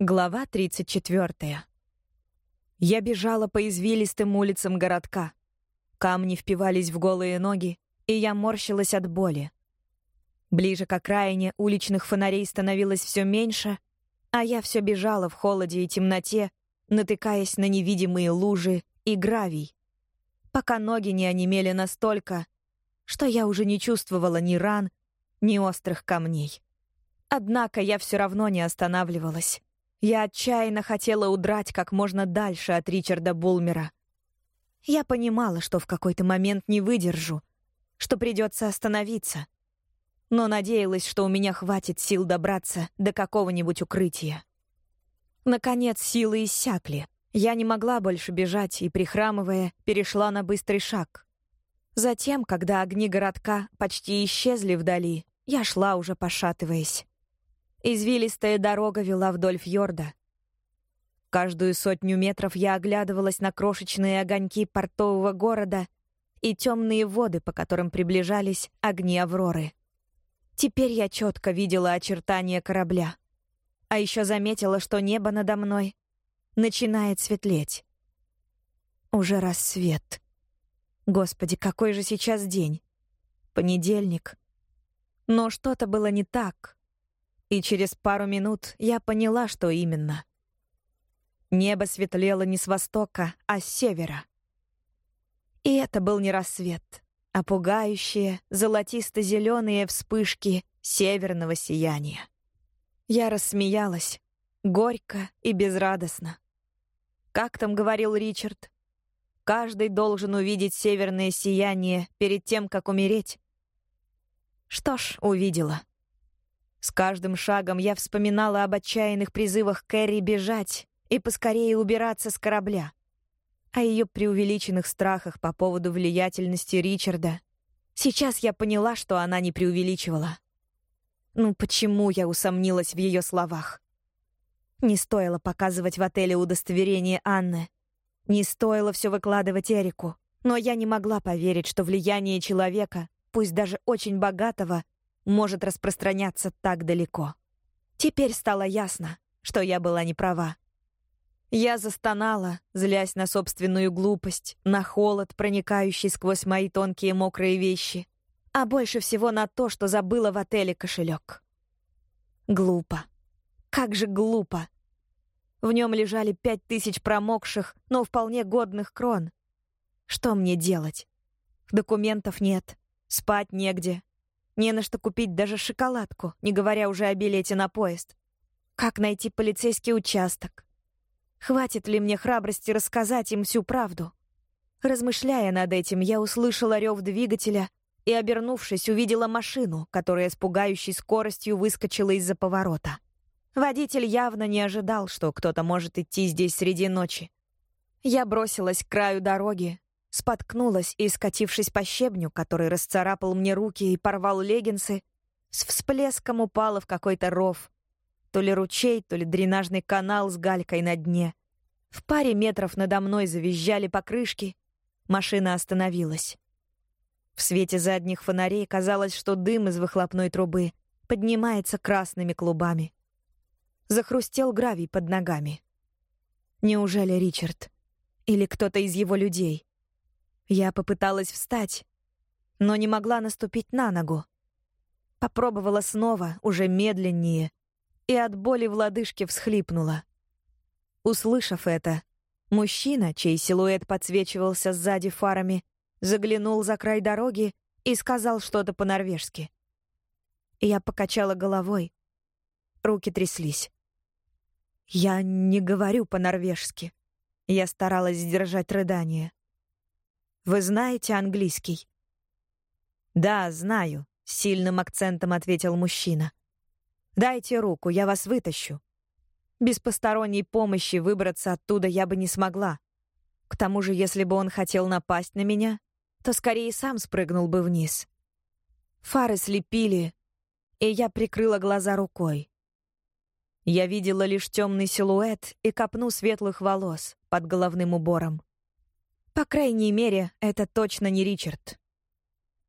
Глава 34. Я бежала по извилистым улицам городка. Камни впивались в голые ноги, и я морщилась от боли. Ближе к окраине уличных фонарей становилось все меньше, а я все бежала в холоде и темноте, натыкаясь на невидимые лужи и гравий, пока ноги не онемели настолько, что я уже не чувствовала ни ран, ни острых камней. Однако я все равно не останавливалась. Я отчаянно хотела удрать как можно дальше от Ричарда Булмера. Я понимала, что в какой-то момент не выдержу, что придется остановиться. Но надеялась, что у меня хватит сил добраться до какого-нибудь укрытия. Наконец силы иссякли. Я не могла больше бежать и, прихрамывая, перешла на быстрый шаг. Затем, когда огни городка почти исчезли вдали, я шла уже пошатываясь. Извилистая дорога вела вдоль фьорда. Каждую сотню метров я оглядывалась на крошечные огоньки портового города и темные воды, по которым приближались огни Авроры. Теперь я четко видела очертания корабля. А еще заметила, что небо надо мной начинает светлеть. Уже рассвет. Господи, какой же сейчас день? Понедельник. Но что-то было не так. И через пару минут я поняла, что именно. Небо светлело не с востока, а с севера. И это был не рассвет, а пугающие золотисто-зеленые вспышки северного сияния. Я рассмеялась, горько и безрадостно. Как там говорил Ричард? Каждый должен увидеть северное сияние перед тем, как умереть. Что ж, увидела. С каждым шагом я вспоминала об отчаянных призывах Кэрри бежать и поскорее убираться с корабля, о ее преувеличенных страхах по поводу влиятельности Ричарда. Сейчас я поняла, что она не преувеличивала. Ну почему я усомнилась в ее словах? Не стоило показывать в отеле удостоверение Анны. Не стоило все выкладывать Эрику. Но я не могла поверить, что влияние человека, пусть даже очень богатого, может распространяться так далеко. Теперь стало ясно, что я была не права. Я застонала, злясь на собственную глупость, на холод, проникающий сквозь мои тонкие мокрые вещи, а больше всего на то, что забыла в отеле кошелек. Глупо. Как же глупо. В нем лежали пять тысяч промокших, но вполне годных крон. Что мне делать? Документов нет, спать негде, не на что купить даже шоколадку, не говоря уже о билете на поезд. Как найти полицейский участок? Хватит ли мне храбрости рассказать им всю правду? Размышляя над этим, я услышала рев двигателя и, обернувшись, увидела машину, которая с пугающей скоростью выскочила из-за поворота. Водитель явно не ожидал, что кто-то может идти здесь среди ночи. Я бросилась к краю дороги, Споткнулась и, скатившись по щебню, который расцарапал мне руки и порвал леггинсы, с всплеском упала в какой-то ров. То ли ручей, то ли дренажный канал с галькой на дне. В паре метров надо мной завизжали покрышки. Машина остановилась. В свете задних фонарей казалось, что дым из выхлопной трубы поднимается красными клубами. Захрустел гравий под ногами. Неужели Ричард? Или кто-то из его людей? Я попыталась встать, но не могла наступить на ногу. Попробовала снова, уже медленнее, и от боли в лодыжке всхлипнула. Услышав это, мужчина, чей силуэт подсвечивался сзади фарами, заглянул за край дороги и сказал что-то по-норвежски. Я покачала головой. Руки тряслись. Я не говорю по-норвежски. Я старалась сдержать рыдание. Вы знаете английский?» «Да, знаю», — с сильным акцентом ответил мужчина. «Дайте руку, я вас вытащу. Без посторонней помощи выбраться оттуда я бы не смогла. К тому же, если бы он хотел напасть на меня, то скорее сам спрыгнул бы вниз. Фары слепили, и я прикрыла глаза рукой. Я видела лишь темный силуэт и копну светлых волос под головным убором. По крайней мере, это точно не Ричард.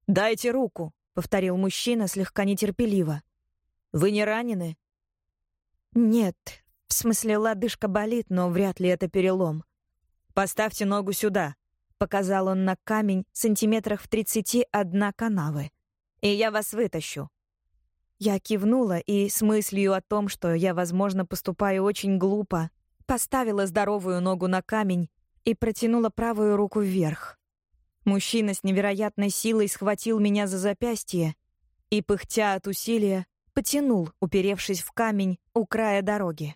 «Дайте руку», — повторил мужчина слегка нетерпеливо. «Вы не ранены?» «Нет, В смысле, лодыжка болит, но вряд ли это перелом. «Поставьте ногу сюда», — показал он на камень сантиметрах в тридцати одна канавы. «И я вас вытащу». Я кивнула и, с мыслью о том, что я, возможно, поступаю очень глупо, поставила здоровую ногу на камень и протянула правую руку вверх. Мужчина с невероятной силой схватил меня за запястье и, пыхтя от усилия, потянул, уперевшись в камень у края дороги.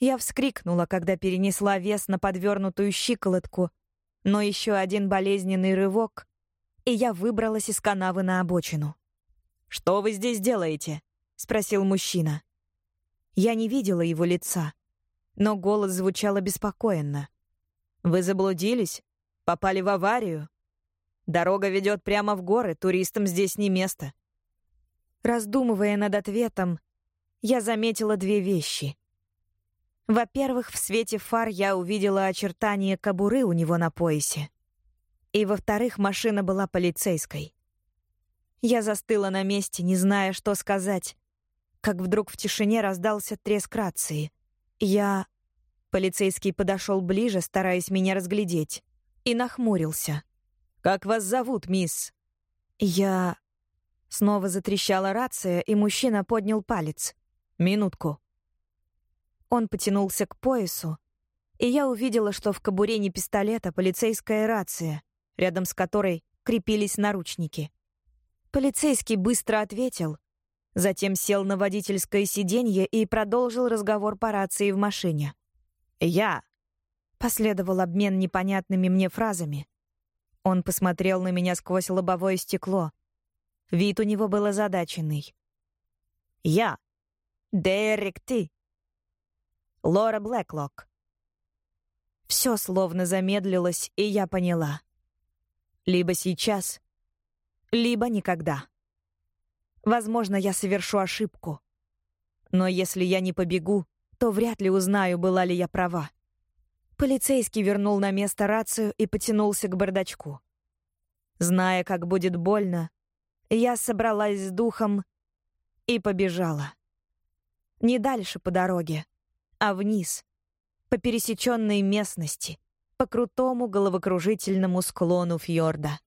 Я вскрикнула, когда перенесла вес на подвернутую щиколотку, но еще один болезненный рывок, и я выбралась из канавы на обочину. «Что вы здесь делаете?» — спросил мужчина. Я не видела его лица, но голос звучал обеспокоенно. «Вы заблудились? Попали в аварию? Дорога ведет прямо в горы, туристам здесь не место». Раздумывая над ответом, я заметила две вещи. Во-первых, в свете фар я увидела очертания кобуры у него на поясе. И во-вторых, машина была полицейской. Я застыла на месте, не зная, что сказать, как вдруг в тишине раздался треск рации. Я... Полицейский подошел ближе, стараясь меня разглядеть, и нахмурился. «Как вас зовут, мисс?» «Я...» Снова затрещала рация, и мужчина поднял палец. «Минутку». Он потянулся к поясу, и я увидела, что в кобуре не пистолет, а полицейская рация, рядом с которой крепились наручники. Полицейский быстро ответил, затем сел на водительское сиденье и продолжил разговор по рации в машине. «Я...» — последовал обмен непонятными мне фразами. Он посмотрел на меня сквозь лобовое стекло. Вид у него был озадаченный. «Я... Дерек Ты...» Лора Блэклок. Все словно замедлилось, и я поняла. Либо сейчас, либо никогда. Возможно, я совершу ошибку. Но если я не побегу, то вряд ли узнаю, была ли я права. Полицейский вернул на место рацию и потянулся к бардачку. Зная, как будет больно, я собралась с духом и побежала. Не дальше по дороге, а вниз, по пересеченной местности, по крутому головокружительному склону фьорда.